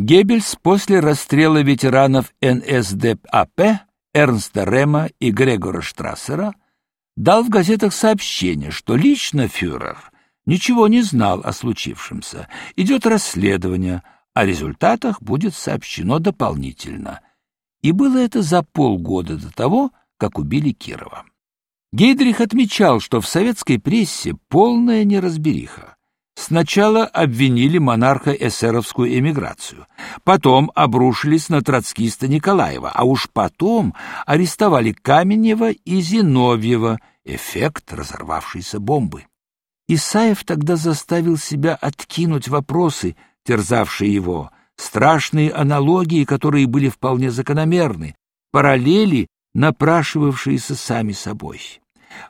Геббельс после расстрела ветеранов НСДАП Эрнста Рема и Грегора Штрассера дал в газетах сообщение, что лично фюрер ничего не знал о случившемся, идет расследование, о результатах будет сообщено дополнительно. И было это за полгода до того, как убили Кирова. Гейдрих отмечал, что в советской прессе полная неразбериха. Сначала обвинили монарха-эсеровскую эмиграцию, потом обрушились на троцкиста Николаева, а уж потом арестовали Каменева и Зиновьева, эффект разорвавшейся бомбы. Исаев тогда заставил себя откинуть вопросы, терзавшие его, страшные аналогии, которые были вполне закономерны, параллели, напрашивавшиеся сами собой.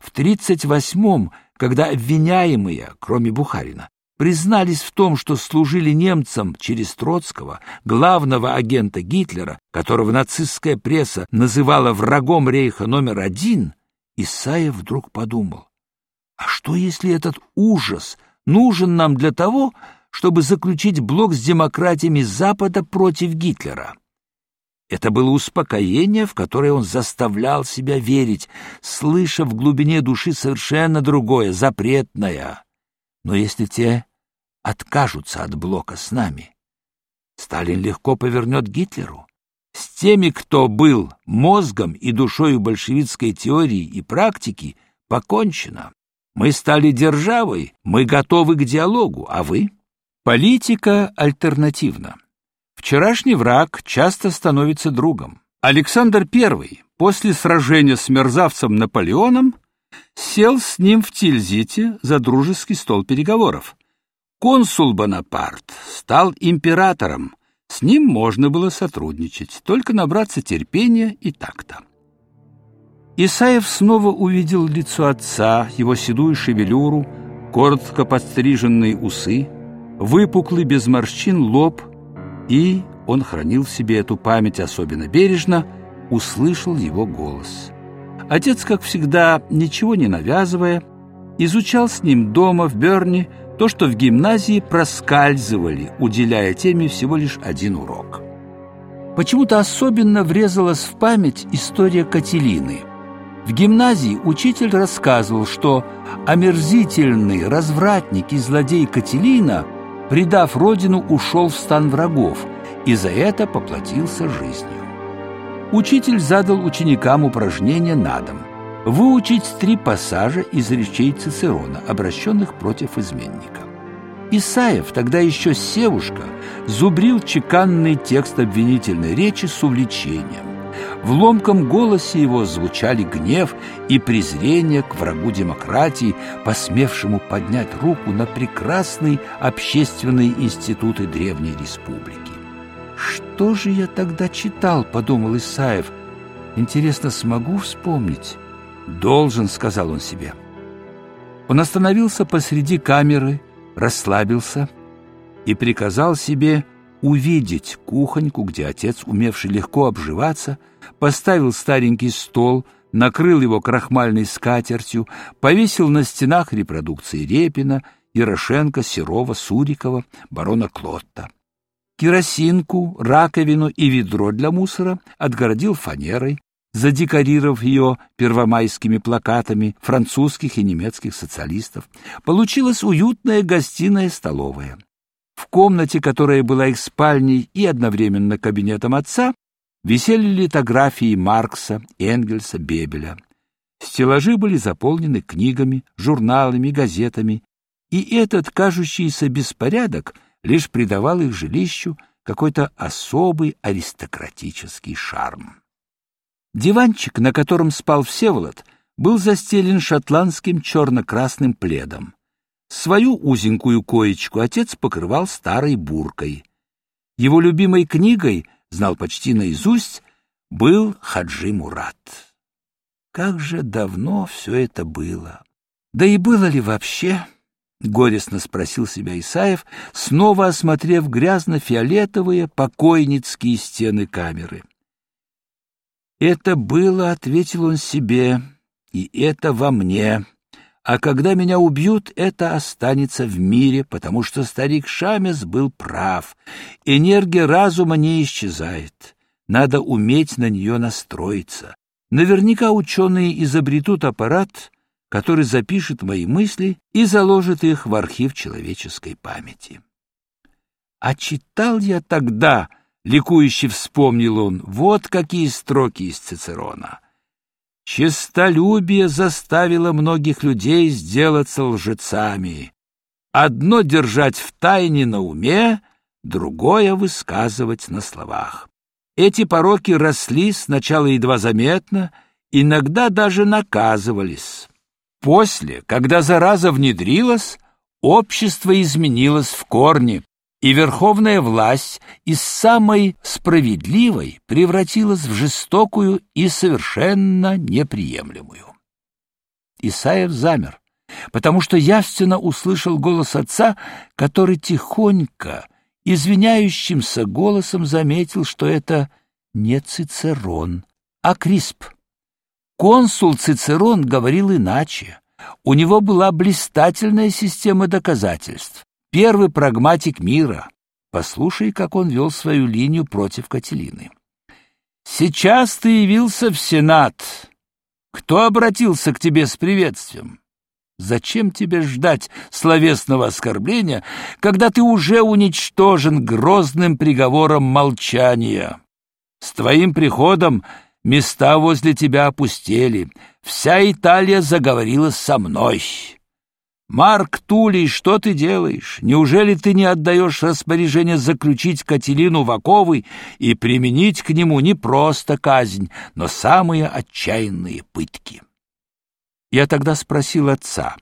В 38-м, когда обвиняемые, кроме Бухарина, признались в том, что служили немцам через Троцкого, главного агента Гитлера, которого нацистская пресса называла врагом рейха номер один, Исаев вдруг подумал, а что если этот ужас нужен нам для того, чтобы заключить блок с демократиями Запада против Гитлера? Это было успокоение, в которое он заставлял себя верить, слыша в глубине души совершенно другое, запретное. Но если те откажутся от блока с нами. Сталин легко повернет Гитлеру. С теми, кто был мозгом и душою большевистской теории и практики, покончено. Мы стали державой, мы готовы к диалогу, а вы? Политика альтернативна. Вчерашний враг часто становится другом. Александр I после сражения с мерзавцем Наполеоном сел с ним в Тильзите за дружеский стол переговоров. Консул Бонапарт стал императором. С ним можно было сотрудничать, только набраться терпения и такта. Исаев снова увидел лицо отца, его седую шевелюру, коротко подстриженные усы, выпуклый без морщин лоб, и он хранил в себе эту память особенно бережно, услышал его голос. Отец, как всегда, ничего не навязывая, изучал с ним дома в Берне то, что в гимназии проскальзывали, уделяя теме всего лишь один урок. Почему-то особенно врезалась в память история Кателины. В гимназии учитель рассказывал, что омерзительный развратник и злодей Кателина, предав родину, ушел в стан врагов и за это поплатился жизнью. Учитель задал ученикам упражнение на дом – выучить три пассажа из речей Цицерона, обращенных против изменника. Исаев, тогда еще севушка, зубрил чеканный текст обвинительной речи с увлечением. В ломком голосе его звучали гнев и презрение к врагу демократии, посмевшему поднять руку на прекрасные общественные институты Древней Республики. «Что же я тогда читал?» — подумал Исаев. «Интересно, смогу вспомнить?» «Должен», — сказал он себе. Он остановился посреди камеры, расслабился и приказал себе увидеть кухоньку, где отец, умевший легко обживаться, поставил старенький стол, накрыл его крахмальной скатертью, повесил на стенах репродукции Репина, Ярошенко, Серова, Сурикова, барона Клотта. Керосинку, раковину и ведро для мусора отгородил фанерой, задекорировав ее первомайскими плакатами французских и немецких социалистов, получилась уютная гостиная-столовая. В комнате, которая была их спальней и одновременно кабинетом отца, висели литографии Маркса, Энгельса, Бебеля. Стеллажи были заполнены книгами, журналами, газетами, и этот кажущийся беспорядок лишь придавал их жилищу какой-то особый аристократический шарм. Диванчик, на котором спал Всеволод, был застелен шотландским черно-красным пледом. Свою узенькую коечку отец покрывал старой буркой. Его любимой книгой, знал почти наизусть, был Хаджи Мурат. Как же давно все это было! Да и было ли вообще? — горестно спросил себя Исаев, снова осмотрев грязно-фиолетовые покойницкие стены камеры. Это было, — ответил он себе, — и это во мне, а когда меня убьют, это останется в мире, потому что старик Шамес был прав. Энергия разума не исчезает. Надо уметь на нее настроиться. Наверняка ученые изобретут аппарат, который запишет мои мысли и заложит их в архив человеческой памяти. А читал я тогда, ликующе вспомнил он, вот какие строки из Цицерона. Честолюбие заставило многих людей сделаться лжецами. Одно держать в тайне на уме, другое высказывать на словах. Эти пороки росли сначала едва заметно, иногда даже наказывались. После, когда зараза внедрилась, общество изменилось в корне, и верховная власть из самой справедливой превратилась в жестокую и совершенно неприемлемую. Исаев замер, потому что явственно услышал голос отца, который тихонько, извиняющимся голосом заметил, что это не Цицерон, а Крисп. Консул Цицерон говорил иначе. У него была блистательная система доказательств первый прагматик мира. Послушай, как он вел свою линию против Кателины. Сейчас ты явился в Сенат. Кто обратился к тебе с приветствием? Зачем тебе ждать словесного оскорбления, когда ты уже уничтожен грозным приговором молчания? С твоим приходом места возле тебя опустели. Вся Италия заговорила со мной. Марк Тулей, что ты делаешь? Неужели ты не отдаешь распоряжение заключить Кателину в оковы и применить к нему не просто казнь, но самые отчаянные пытки? Я тогда спросил отца,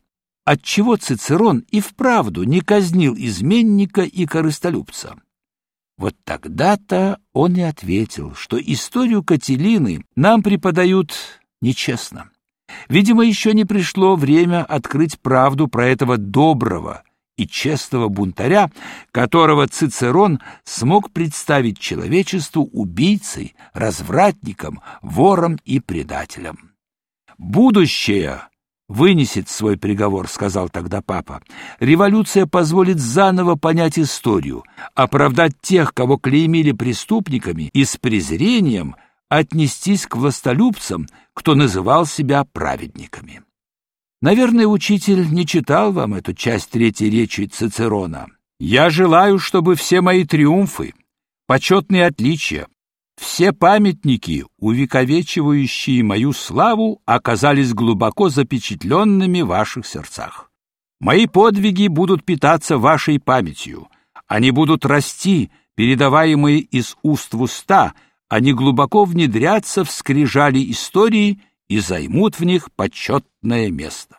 отчего Цицерон и вправду не казнил изменника и корыстолюбца? Вот тогда-то он и ответил, что историю Кателины нам преподают нечестно. Видимо, еще не пришло время открыть правду про этого доброго и честного бунтаря, которого Цицерон смог представить человечеству убийцей, развратником, вором и предателем. «Будущее!» «Вынесет свой приговор», — сказал тогда папа. «Революция позволит заново понять историю, оправдать тех, кого клеймили преступниками, и с презрением отнестись к властолюбцам, кто называл себя праведниками. Наверное, учитель не читал вам эту часть третьей речи Цицерона. Я желаю, чтобы все мои триумфы, почетные отличия, все памятники, увековечивающие мою славу, оказались глубоко запечатленными в ваших сердцах. Мои подвиги будут питаться вашей памятью. Они будут расти, передаваемые из уст в уста, они глубоко внедрятся в скрижали истории и займут в них почетное место.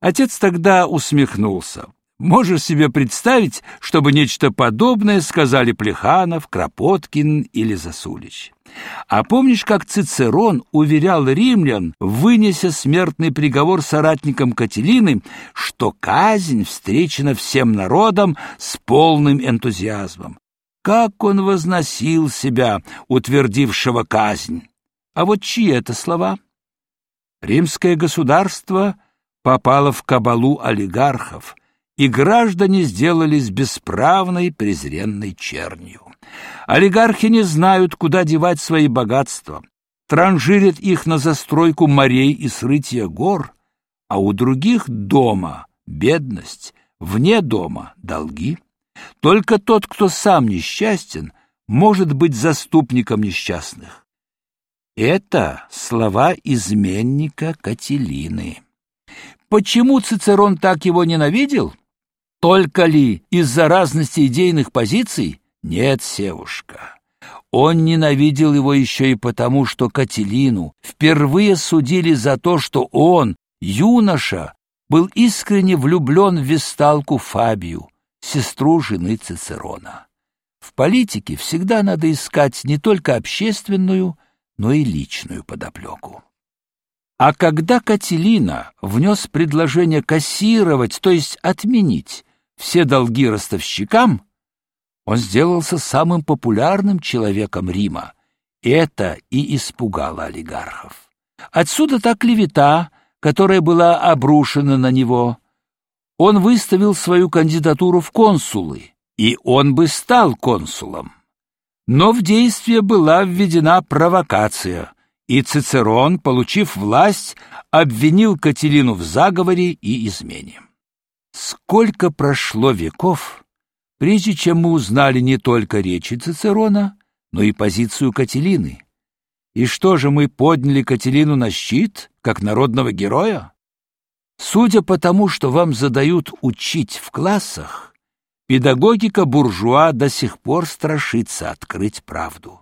Отец тогда усмехнулся. Можешь себе представить, чтобы нечто подобное сказали Плеханов, Кропоткин или Засулич? А помнишь, как Цицерон уверял римлян, вынеся смертный приговор соратникам Кателины, что казнь встречена всем народом с полным энтузиазмом? Как он возносил себя, утвердившего казнь! А вот чьи это слова? Римское государство попало в кабалу олигархов, и граждане сделались бесправной презренной чернью. Олигархи не знают, куда девать свои богатства, транжирят их на застройку морей и срытие гор, а у других дома бедность, вне дома долги. Только тот, кто сам несчастен, может быть заступником несчастных. Это слова изменника Кателины. Почему Цицерон так его ненавидел? Только ли из-за разности идейных позиций? Нет, Севушка. Он ненавидел его еще и потому, что Кателину впервые судили за то, что он, юноша, был искренне влюблен в весталку Фабию, сестру жены Цицерона. В политике всегда надо искать не только общественную, но и личную подоплеку. А когда Кателина внес предложение кассировать, то есть отменить все долги ростовщикам, он сделался самым популярным человеком Рима. Это и испугало олигархов. Отсюда та клевета, которая была обрушена на него, он выставил свою кандидатуру в консулы, и он бы стал консулом. Но в действие была введена провокация, и Цицерон, получив власть, обвинил Кателину в заговоре и измене. Сколько прошло веков, прежде чем мы узнали не только речи Цицерона, но и позицию Кателины. И что же мы подняли Кателину на щит, как народного героя? Судя по тому, что вам задают учить в классах, педагогика буржуа до сих пор страшится открыть правду.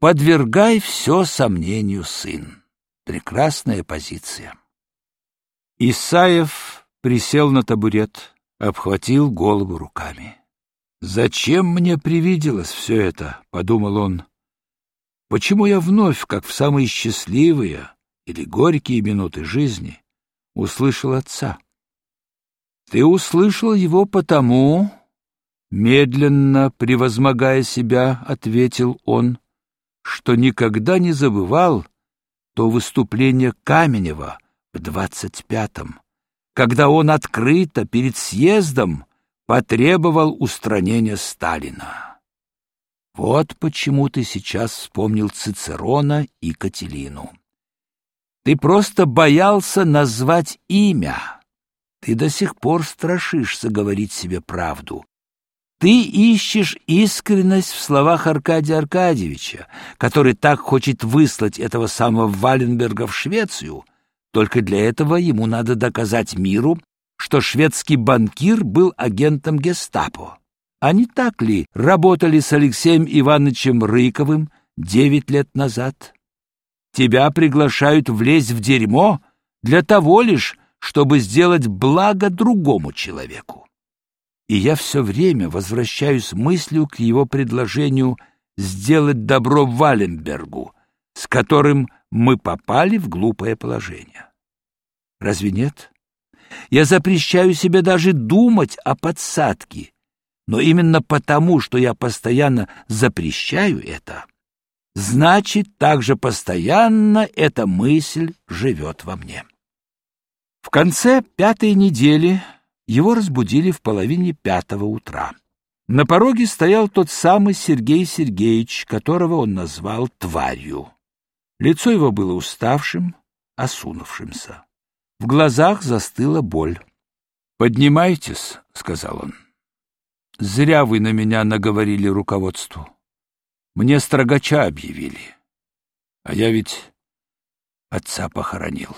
Подвергай все сомнению, сын. Прекрасная позиция. Исаев присел на табурет, обхватил голову руками. «Зачем мне привиделось все это?» — подумал он. «Почему я вновь, как в самые счастливые или горькие минуты жизни, услышал отца?» «Ты услышал его потому...» Медленно, превозмогая себя, ответил он — что никогда не забывал то выступление Каменева в двадцать пятом, когда он открыто перед съездом потребовал устранения Сталина. Вот почему ты сейчас вспомнил Цицерона и Кателину. Ты просто боялся назвать имя. Ты до сих пор страшишься говорить себе правду, ты ищешь искренность в словах Аркадия Аркадьевича, который так хочет выслать этого самого Валенберга в Швецию. Только для этого ему надо доказать миру, что шведский банкир был агентом гестапо. А не так ли работали с Алексеем Ивановичем Рыковым девять лет назад? Тебя приглашают влезть в дерьмо для того лишь, чтобы сделать благо другому человеку и я все время возвращаюсь мыслью к его предложению сделать добро Валенбергу, с которым мы попали в глупое положение. Разве нет? Я запрещаю себе даже думать о подсадке, но именно потому, что я постоянно запрещаю это, значит, также постоянно эта мысль живет во мне. В конце пятой недели его разбудили в половине пятого утра. На пороге стоял тот самый Сергей Сергеевич, которого он назвал тварью. Лицо его было уставшим, осунувшимся. В глазах застыла боль. «Поднимайтесь», — сказал он. «Зря вы на меня наговорили руководству. Мне строгача объявили. А я ведь отца похоронил».